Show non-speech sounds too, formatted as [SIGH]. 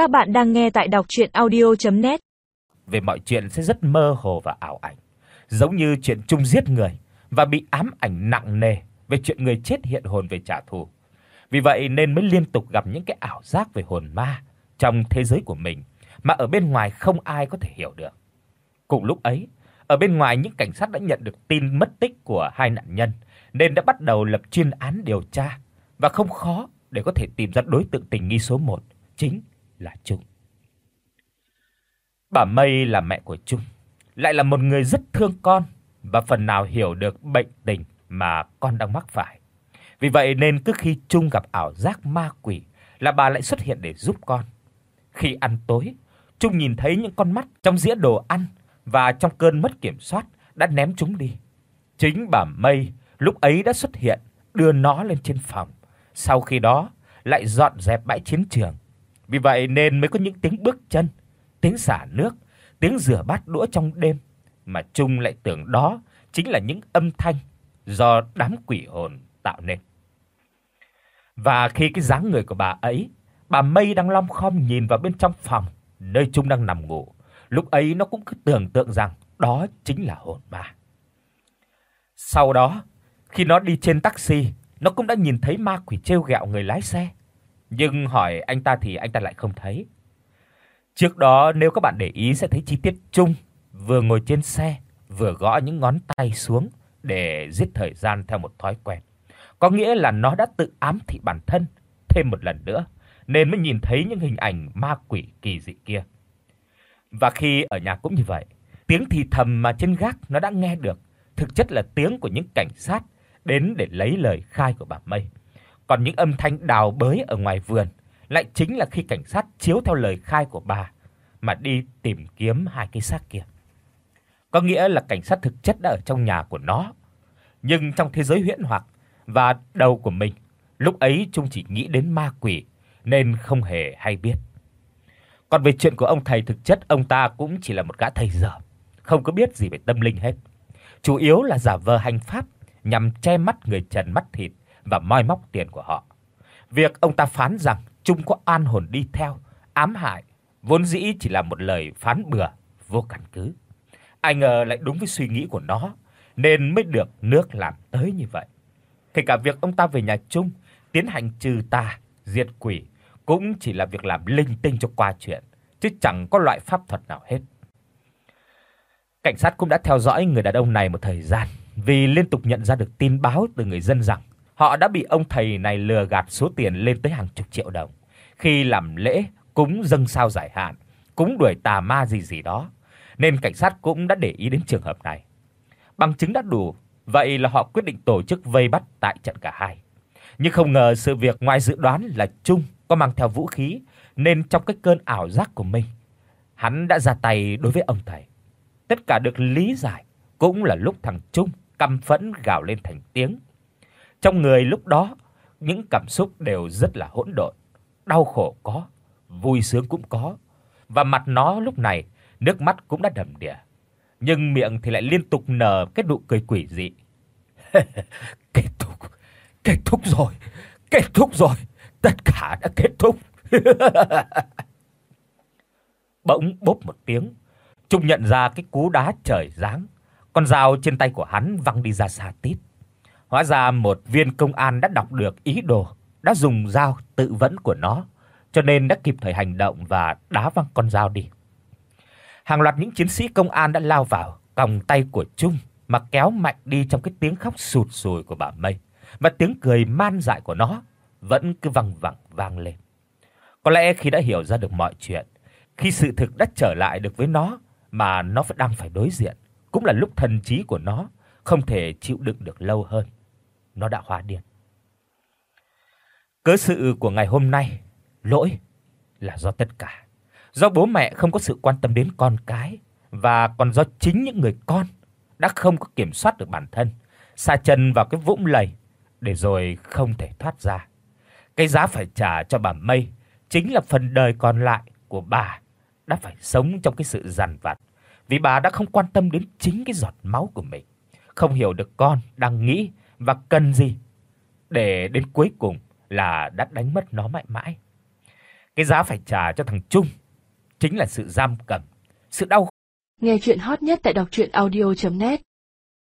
Các bạn đang nghe tại đọc audio net Về mọi chuyện sẽ rất mơ hồ và ảo ảnh, giống như chuyện chung giết người và bị ám ảnh nặng nề về chuyện người chết hiện hồn về trả thù. Vì vậy nên mới liên tục gặp những cái ảo giác về hồn ma trong thế giới của mình mà ở bên ngoài không ai có thể hiểu được. Cùng lúc ấy, ở bên ngoài những cảnh sát đã nhận được tin mất tích của hai nạn nhân nên đã bắt đầu lập chuyên án điều tra và không khó để có thể tìm ra đối tượng tình nghi số 1, chính là Trung. Bà Mây là mẹ của Trung, lại là một người rất thương con và phần nào hiểu được bệnh tình mà con đang mắc phải. Vì vậy nên cứ khi Trung gặp ảo giác ma quỷ là bà lại xuất hiện để giúp con. Khi ăn tối, Trung nhìn thấy những con mắt trong dĩa đồ ăn và trong cơn mất kiểm soát đã ném chúng đi. Chính bà Mây lúc ấy đã xuất hiện, đưa nó lên trên phòng, sau khi đó lại dọn dẹp bãi chiến trường. Vì vậy nên mới có những tiếng bước chân, tiếng xả nước, tiếng rửa bát đũa trong đêm mà Trung lại tưởng đó chính là những âm thanh do đám quỷ hồn tạo nên. Và khi cái dáng người của bà ấy, bà Mây đang lom khom nhìn vào bên trong phòng nơi Trung đang nằm ngủ, lúc ấy nó cũng cứ tưởng tượng rằng đó chính là hồn ma. Sau đó, khi nó đi trên taxi, nó cũng đã nhìn thấy ma quỷ trêu ghẹo người lái xe, nhưng hỏi anh ta thì anh ta lại không thấy. Trước đó nếu các bạn để ý sẽ thấy chi tiết chung vừa ngồi trên xe, vừa gõ những ngón tay xuống để giết thời gian theo một thói quen. Có nghĩa là nó đã tự ám thị bản thân thêm một lần nữa nên mới nhìn thấy những hình ảnh ma quỷ kỳ dị kia. Và khi ở nhà cũng như vậy, tiếng thì thầm mà trên gác nó đã nghe được, thực chất là tiếng của những cảnh sát đến để lấy lời khai của bà Mây. Còn những âm thanh đào bới ở ngoài vườn lại chính là khi cảnh sát chiếu theo lời khai của bà mà đi tìm kiếm hai cái xác kia. Có nghĩa là cảnh sát thực chất đã ở trong nhà của nó, nhưng trong thế giới huyễn hoặc và đầu của mình, lúc ấy Trung chỉ nghĩ đến ma quỷ nên không hề hay biết. Còn về chuyện của ông thầy thực chất ông ta cũng chỉ là một gã thầy dở, không có biết gì về tâm linh hết. Chủ yếu là giả vờ hành pháp nhằm che mắt người trần mắt thịt và moi móc tiền của họ. Việc ông ta phán rằng Trung có an hồn đi theo, ám hại, vốn dĩ chỉ là một lời phán bừa vô căn cứ. Ai ngờ lại đúng với suy nghĩ của nó, nên mới được nước làm tới như vậy. Kể cả việc ông ta về nhà Trung tiến hành trừ tà, diệt quỷ cũng chỉ là việc làm linh tinh cho qua chuyện, chứ chẳng có loại pháp thuật nào hết. Cảnh sát cũng đã theo dõi người đàn ông này một thời gian, vì liên tục nhận ra được tin báo từ người dân rằng họ đã bị ông thầy này lừa gạt số tiền lên tới hàng chục triệu đồng khi làm lễ cúng dâng sao giải hạn, cúng đuổi tà ma gì gì đó, nên cảnh sát cũng đã để ý đến trường hợp này. Bằng chứng đã đủ, vậy là họ quyết định tổ chức vây bắt tại trận cả hai. Nhưng không ngờ sự việc ngoài dự đoán là Trung có mang theo vũ khí, nên trong cái cơn ảo giác của mình, hắn đã ra tay đối với ông thầy. Tất cả được lý giải cũng là lúc thằng Trung căm phẫn gào lên thành tiếng. Trong người lúc đó, những cảm xúc đều rất là hỗn độn, đau khổ có, vui sướng cũng có, và mặt nó lúc này nước mắt cũng đã đầm đìa, nhưng miệng thì lại liên tục nở cái nụ cười quỷ dị. [LAUGHS] kết thúc, kết thúc rồi, kết thúc rồi, tất cả đã kết thúc. [LAUGHS] Bỗng bốp một tiếng, Trung nhận ra cái cú đá trời giáng, con dao trên tay của hắn văng đi ra xa tít. Hóa ra một viên công an đã đọc được ý đồ, đã dùng dao tự vẫn của nó, cho nên đã kịp thời hành động và đá văng con dao đi. Hàng loạt những chiến sĩ công an đã lao vào, còng tay của Trung mà kéo mạnh đi trong cái tiếng khóc sụt sùi của bà Mây, và tiếng cười man dại của nó vẫn cứ vang vẳng vang lên. Có lẽ khi đã hiểu ra được mọi chuyện, khi sự thực đã trở lại được với nó mà nó vẫn đang phải đối diện, cũng là lúc thần trí của nó không thể chịu đựng được lâu hơn. Nó đã hóa điên. Cớ sự của ngày hôm nay, lỗi là do tất cả. Do bố mẹ không có sự quan tâm đến con cái và còn do chính những người con đã không có kiểm soát được bản thân, sa chân vào cái vũng lầy để rồi không thể thoát ra. Cái giá phải trả cho bà Mây chính là phần đời còn lại của bà đã phải sống trong cái sự dằn vặt, vì bà đã không quan tâm đến chính cái giọt máu của mình, không hiểu được con đang nghĩ và cần gì để đến cuối cùng là đã đánh mất nó mãi mãi. Cái giá phải trả cho thằng Trung chính là sự giam cầm, sự đau Nghe chuyện hot nhất tại đọc audio net